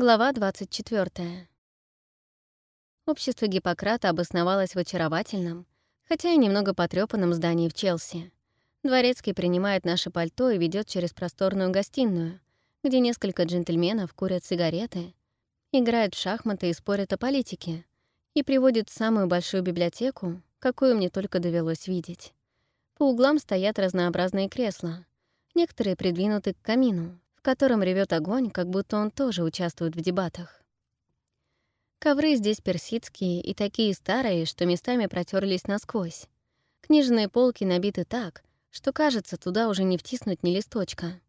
Глава 24. Общество Гиппократа обосновалось в очаровательном, хотя и немного потрёпанном здании в Челси. Дворецкий принимает наше пальто и ведет через просторную гостиную, где несколько джентльменов курят сигареты, играют в шахматы и спорят о политике, и приводит в самую большую библиотеку, какую мне только довелось видеть. По углам стоят разнообразные кресла, некоторые придвинуты к камину, котором ревет огонь, как будто он тоже участвует в дебатах. Ковры здесь персидские и такие старые, что местами протерлись насквозь. Книжные полки набиты так, что, кажется, туда уже не втиснуть ни листочка.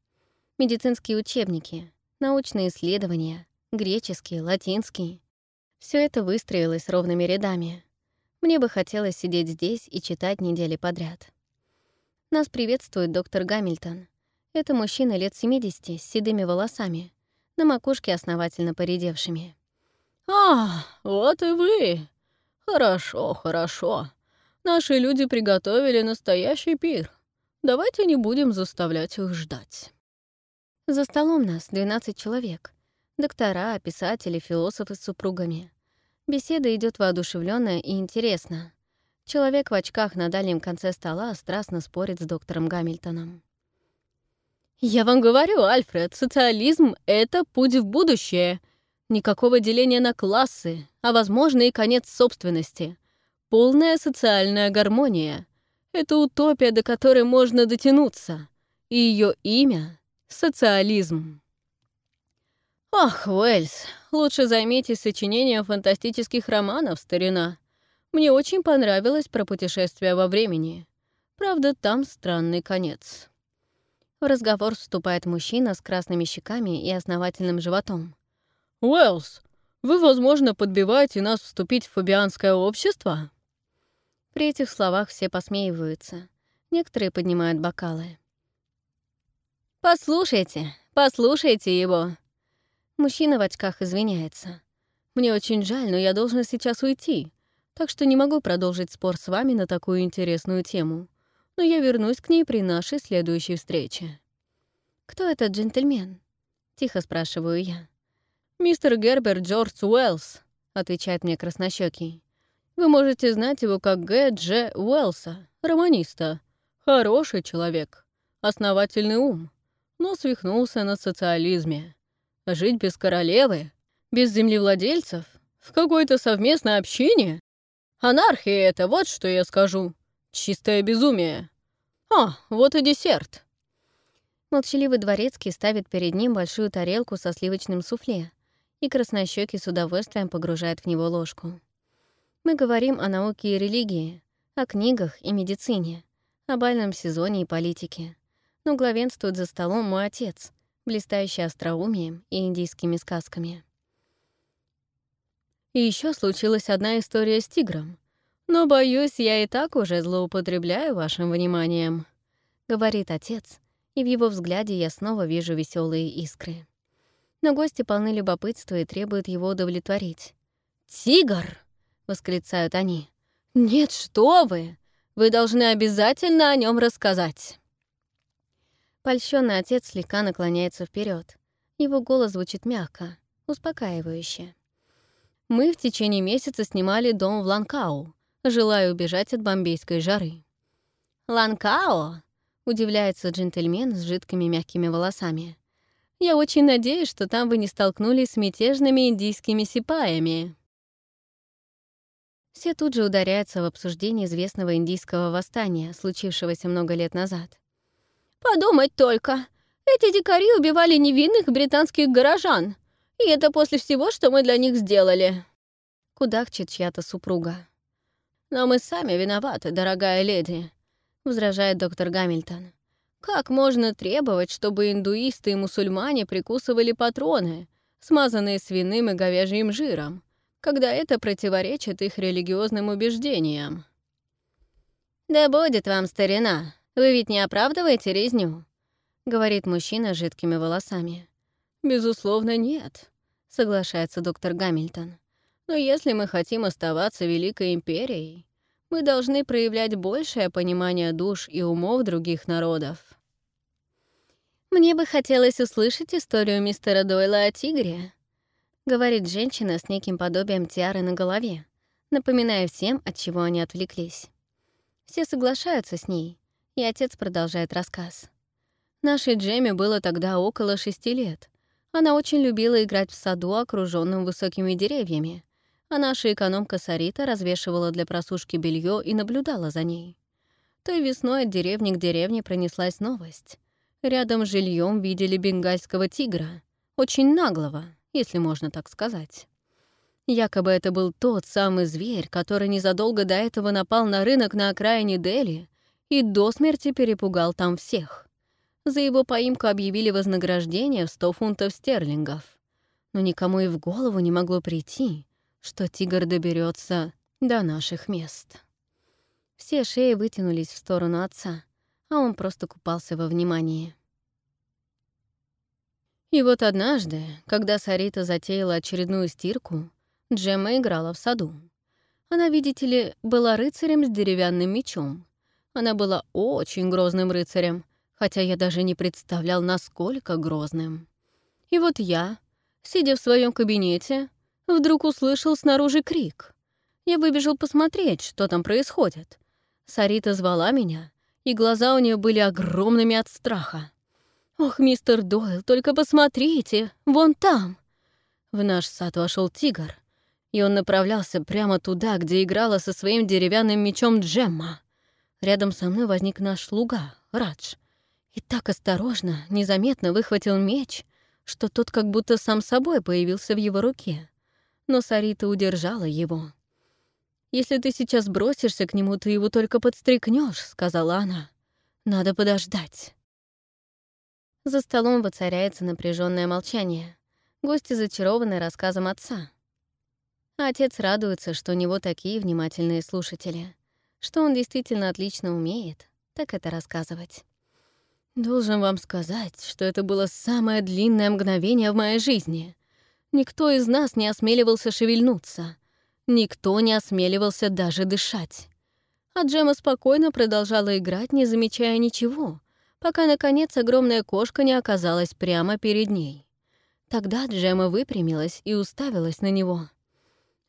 Медицинские учебники, научные исследования, греческий, латинский. Все это выстроилось ровными рядами. Мне бы хотелось сидеть здесь и читать недели подряд. Нас приветствует доктор Гамильтон — это мужчина лет 70 с седыми волосами, на макушке основательно поредевшими. «А, вот и вы! Хорошо, хорошо. Наши люди приготовили настоящий пир. Давайте не будем заставлять их ждать». За столом нас 12 человек. Доктора, писатели, философы с супругами. Беседа идет воодушевленная и интересно. Человек в очках на дальнем конце стола страстно спорит с доктором Гамильтоном. «Я вам говорю, Альфред, социализм — это путь в будущее. Никакого деления на классы, а, возможно, и конец собственности. Полная социальная гармония. Это утопия, до которой можно дотянуться. И ее имя — социализм». «Ах, Уэльс, лучше займитесь сочинением фантастических романов, старина. Мне очень понравилось про путешествие во времени. Правда, там странный конец». В разговор вступает мужчина с красными щеками и основательным животом. «Уэллс, вы, возможно, подбиваете нас вступить в фабианское общество?» При этих словах все посмеиваются. Некоторые поднимают бокалы. «Послушайте, послушайте его!» Мужчина в очках извиняется. «Мне очень жаль, но я должен сейчас уйти, так что не могу продолжить спор с вами на такую интересную тему но я вернусь к ней при нашей следующей встрече. «Кто этот джентльмен?» — тихо спрашиваю я. «Мистер Герберт Джордж Уэллс», — отвечает мне краснощёкий. «Вы можете знать его как Г. Дж. Уэллса, романиста. Хороший человек, основательный ум, но свихнулся на социализме. Жить без королевы, без землевладельцев, в какой-то совместной общине? Анархия это, вот что я скажу. Чистое безумие. А, вот и десерт. Молчаливый дворецкий ставит перед ним большую тарелку со сливочным суфле, и краснощёкий с удовольствием погружает в него ложку. Мы говорим о науке и религии, о книгах и медицине, о бальном сезоне и политике. Но главенствует за столом мой отец, блистающий остроумием и индийскими сказками. И еще случилась одна история с тигром — но, боюсь, я и так уже злоупотребляю вашим вниманием», — говорит отец, и в его взгляде я снова вижу веселые искры. Но гости полны любопытства и требуют его удовлетворить. «Тигр!» — восклицают они. «Нет, что вы! Вы должны обязательно о нем рассказать!» Польщенный отец слегка наклоняется вперед. Его голос звучит мягко, успокаивающе. Мы в течение месяца снимали дом в Ланкау, желая убежать от бомбейской жары. «Ланкао?» — удивляется джентльмен с жидкими мягкими волосами. «Я очень надеюсь, что там вы не столкнулись с мятежными индийскими сипаями». Все тут же ударяются в обсуждение известного индийского восстания, случившегося много лет назад. «Подумать только! Эти дикари убивали невинных британских горожан, и это после всего, что мы для них сделали!» Кудахчет чья-то супруга. «Но мы сами виноваты, дорогая леди», — возражает доктор Гамильтон. «Как можно требовать, чтобы индуисты и мусульмане прикусывали патроны, смазанные свиным и говяжьим жиром, когда это противоречит их религиозным убеждениям?» «Да будет вам, старина, вы ведь не оправдываете резню?» — говорит мужчина с жидкими волосами. «Безусловно, нет», — соглашается доктор Гамильтон. Но если мы хотим оставаться Великой Империей, мы должны проявлять большее понимание душ и умов других народов. Мне бы хотелось услышать историю мистера Дойла о тигре. говорит женщина с неким подобием тиары на голове, напоминая всем, от чего они отвлеклись. Все соглашаются с ней, и отец продолжает рассказ. Нашей Джемме было тогда около шести лет. Она очень любила играть в саду, окруженном высокими деревьями, а наша экономка Сарита развешивала для просушки белье и наблюдала за ней. Той весной от деревни к деревне пронеслась новость. Рядом с жильем видели бенгальского тигра, очень наглого, если можно так сказать. Якобы это был тот самый зверь, который незадолго до этого напал на рынок на окраине Дели и до смерти перепугал там всех. За его поимку объявили вознаграждение в 100 фунтов стерлингов. Но никому и в голову не могло прийти, что тигр доберется до наших мест. Все шеи вытянулись в сторону отца, а он просто купался во внимании. И вот однажды, когда Сарита затеяла очередную стирку, Джемма играла в саду. Она, видите ли, была рыцарем с деревянным мечом. Она была очень грозным рыцарем, хотя я даже не представлял, насколько грозным. И вот я, сидя в своем кабинете, вдруг услышал снаружи крик. Я выбежал посмотреть, что там происходит. Сарита звала меня, и глаза у нее были огромными от страха. «Ох, мистер Дойл, только посмотрите, вон там!» В наш сад вошел тигр, и он направлялся прямо туда, где играла со своим деревянным мечом Джемма. Рядом со мной возник наш слуга, Радж, и так осторожно, незаметно выхватил меч, что тот как будто сам собой появился в его руке но Сарита удержала его. «Если ты сейчас бросишься к нему, ты его только подстрекнешь, сказала она. «Надо подождать». За столом воцаряется напряженное молчание. Гости зачарованы рассказом отца. отец радуется, что у него такие внимательные слушатели, что он действительно отлично умеет так это рассказывать. Должен вам сказать, что это было самое длинное мгновение в моей жизни. Никто из нас не осмеливался шевельнуться. Никто не осмеливался даже дышать. А Джема спокойно продолжала играть, не замечая ничего, пока, наконец, огромная кошка не оказалась прямо перед ней. Тогда Джема выпрямилась и уставилась на него.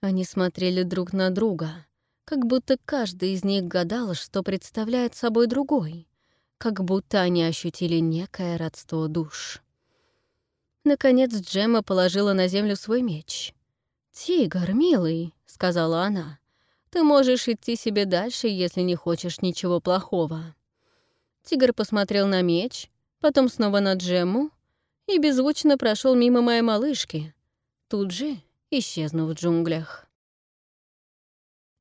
Они смотрели друг на друга, как будто каждый из них гадал, что представляет собой другой, как будто они ощутили некое родство душ. Наконец Джемма положила на землю свой меч. «Тигр, милый», — сказала она, — «ты можешь идти себе дальше, если не хочешь ничего плохого». Тигр посмотрел на меч, потом снова на Джемму и беззвучно прошел мимо моей малышки, тут же исчезнув в джунглях.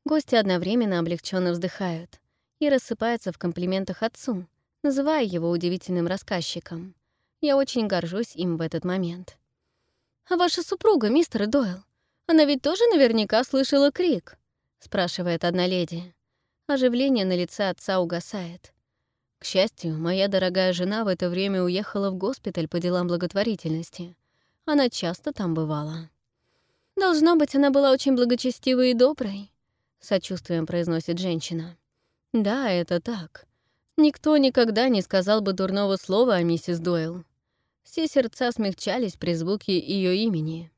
Гости одновременно облегченно вздыхают и рассыпаются в комплиментах отцу, называя его удивительным рассказчиком. Я очень горжусь им в этот момент. «А ваша супруга, мистер Дойл, она ведь тоже наверняка слышала крик?» — спрашивает одна леди. Оживление на лице отца угасает. К счастью, моя дорогая жена в это время уехала в госпиталь по делам благотворительности. Она часто там бывала. «Должно быть, она была очень благочестивой и доброй», — сочувствием произносит женщина. «Да, это так. Никто никогда не сказал бы дурного слова о миссис Дойл. Все сердца смягчались при звуке ее имени.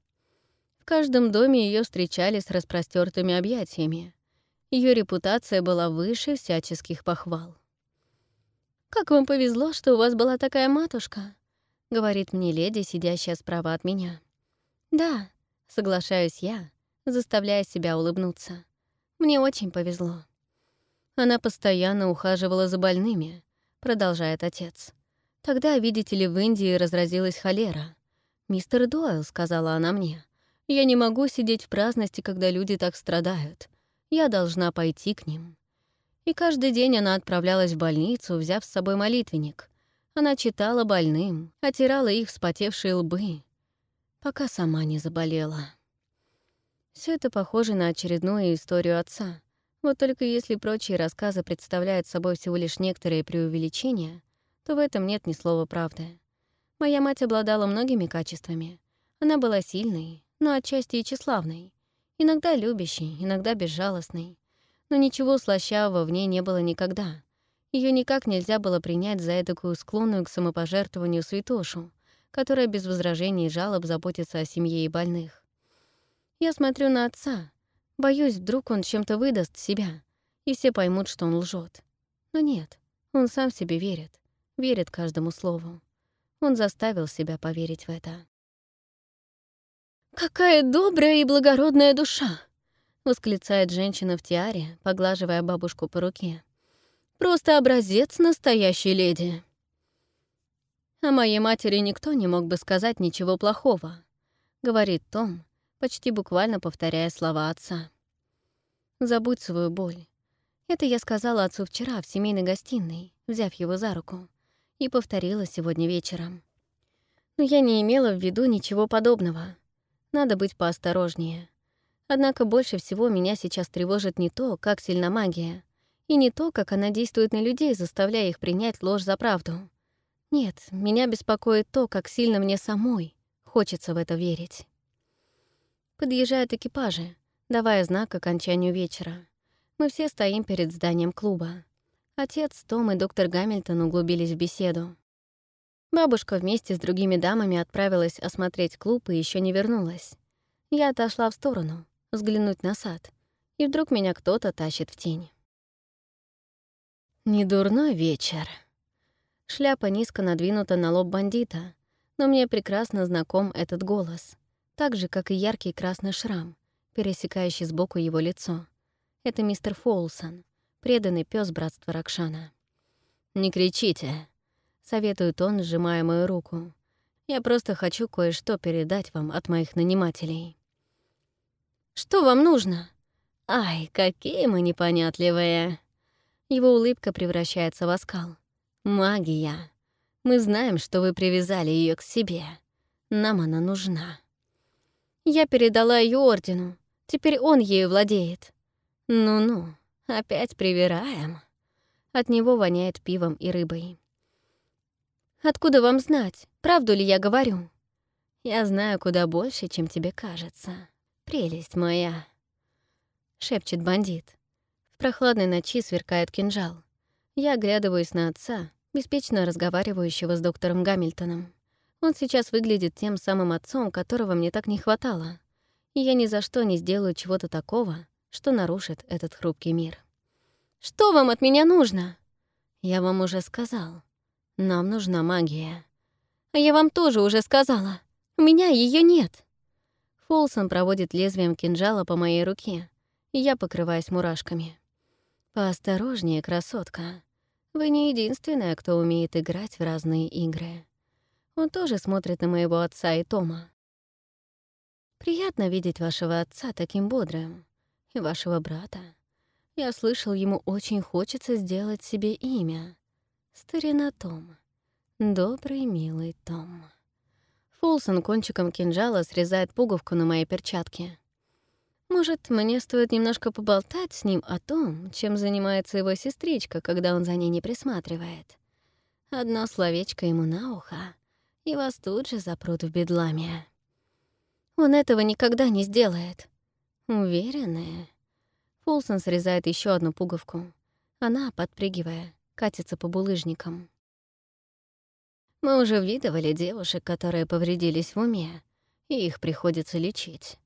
В каждом доме ее встречали с распростертыми объятиями. Ее репутация была выше всяческих похвал. «Как вам повезло, что у вас была такая матушка», — говорит мне леди, сидящая справа от меня. «Да», — соглашаюсь я, заставляя себя улыбнуться. «Мне очень повезло». Она постоянно ухаживала за больными, продолжает отец. Тогда, видите ли, в Индии разразилась холера. «Мистер Дойл», — сказала она мне, — «я не могу сидеть в праздности, когда люди так страдают. Я должна пойти к ним». И каждый день она отправлялась в больницу, взяв с собой молитвенник. Она читала больным, отирала их вспотевшие лбы, пока сама не заболела. Все это похоже на очередную историю отца. Вот только если прочие рассказы представляют собой всего лишь некоторые преувеличения, то в этом нет ни слова правды. Моя мать обладала многими качествами. Она была сильной, но отчасти и тщеславной. Иногда любящей, иногда безжалостной. Но ничего слащавого в ней не было никогда. Ее никак нельзя было принять за такую склонную к самопожертвованию святошу, которая без возражений и жалоб заботится о семье и больных. Я смотрю на отца. Боюсь, вдруг он чем-то выдаст себя, и все поймут, что он лжет. Но нет, он сам себе верит, верит каждому слову. Он заставил себя поверить в это. «Какая добрая и благородная душа!» — восклицает женщина в тиаре, поглаживая бабушку по руке. «Просто образец настоящей леди!» О моей матери никто не мог бы сказать ничего плохого, — говорит Том, почти буквально повторяя слова отца. «Забудь свою боль. Это я сказала отцу вчера в семейной гостиной, взяв его за руку, и повторила сегодня вечером. Но я не имела в виду ничего подобного. Надо быть поосторожнее. Однако больше всего меня сейчас тревожит не то, как сильна магия, и не то, как она действует на людей, заставляя их принять ложь за правду. Нет, меня беспокоит то, как сильно мне самой хочется в это верить. Подъезжают экипажи, давая знак к окончанию вечера. Мы все стоим перед зданием клуба. Отец, Том и доктор Гамильтон углубились в беседу. Бабушка вместе с другими дамами отправилась осмотреть клуб и еще не вернулась. Я отошла в сторону, взглянуть на сад, и вдруг меня кто-то тащит в тень. Недурной вечер. Шляпа низко надвинута на лоб бандита, но мне прекрасно знаком этот голос, так же, как и яркий красный шрам, пересекающий сбоку его лицо. Это мистер Фолсон, преданный пес братства Ракшана. «Не кричите», — советует он, сжимая мою руку. «Я просто хочу кое-что передать вам от моих нанимателей». «Что вам нужно?» «Ай, какие мы непонятливые!» Его улыбка превращается в оскал. «Магия. Мы знаем, что вы привязали ее к себе. Нам она нужна». Я передала ее ордену. Теперь он ею владеет. Ну-ну, опять привираем. От него воняет пивом и рыбой. Откуда вам знать, правду ли я говорю? Я знаю куда больше, чем тебе кажется. Прелесть моя. Шепчет бандит. В прохладной ночи сверкает кинжал. Я оглядываюсь на отца, беспечно разговаривающего с доктором Гамильтоном. Он сейчас выглядит тем самым отцом, которого мне так не хватало. И я ни за что не сделаю чего-то такого, что нарушит этот хрупкий мир. «Что вам от меня нужно?» «Я вам уже сказал. Нам нужна магия». «А я вам тоже уже сказала. У меня ее нет». Фолсон проводит лезвием кинжала по моей руке, я покрываюсь мурашками. «Поосторожнее, красотка. Вы не единственная, кто умеет играть в разные игры». Он тоже смотрит на моего отца и Тома. «Приятно видеть вашего отца таким бодрым и вашего брата. Я слышал, ему очень хочется сделать себе имя. Старина Том. Добрый, милый Том. Фулсон кончиком кинжала срезает пуговку на моей перчатке. Может, мне стоит немножко поболтать с ним о том, чем занимается его сестричка, когда он за ней не присматривает. Одно словечко ему на ухо, и вас тут же запрут в бедламе. Он этого никогда не сделает. Уверенная. Фулсон срезает еще одну пуговку. Она, подпрыгивая, катится по булыжникам. Мы уже видывали девушек, которые повредились в уме, и их приходится лечить.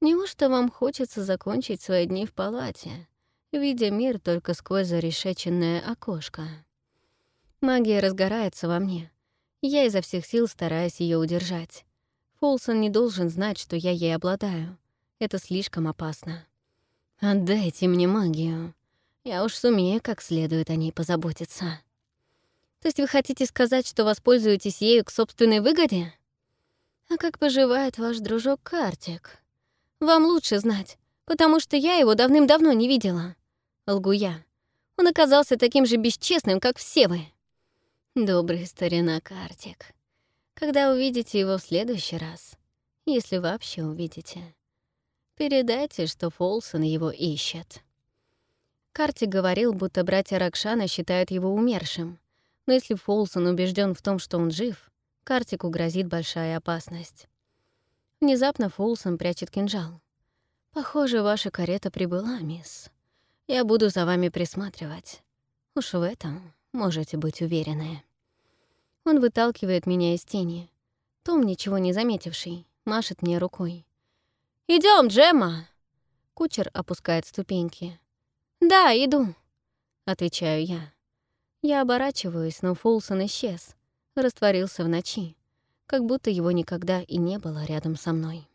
Неужто вам хочется закончить свои дни в палате, видя мир только сквозь зарешеченное окошко? Магия разгорается во мне. Я изо всех сил стараюсь ее удержать. Фолсон не должен знать, что я ей обладаю. Это слишком опасно. Отдайте мне магию. Я уж сумею как следует о ней позаботиться. То есть вы хотите сказать, что воспользуетесь ею к собственной выгоде? А как поживает ваш дружок Картик? Вам лучше знать, потому что я его давным-давно не видела. Лгу я. Он оказался таким же бесчестным, как все вы. Добрый старина Картик. Когда увидите его в следующий раз, если вообще увидите, Передайте, что Фолсон его ищет». Карти говорил, будто братья Ракшана считают его умершим. Но если Фолсон убежден в том, что он жив, Картику грозит большая опасность. Внезапно Фолсон прячет кинжал. «Похоже, ваша карета прибыла, мисс. Я буду за вами присматривать. Уж в этом можете быть уверены». Он выталкивает меня из тени. Том, ничего не заметивший, машет мне рукой. Идем, Джемма!» Кучер опускает ступеньки. «Да, иду», — отвечаю я. Я оборачиваюсь, но Фулсон исчез, растворился в ночи, как будто его никогда и не было рядом со мной.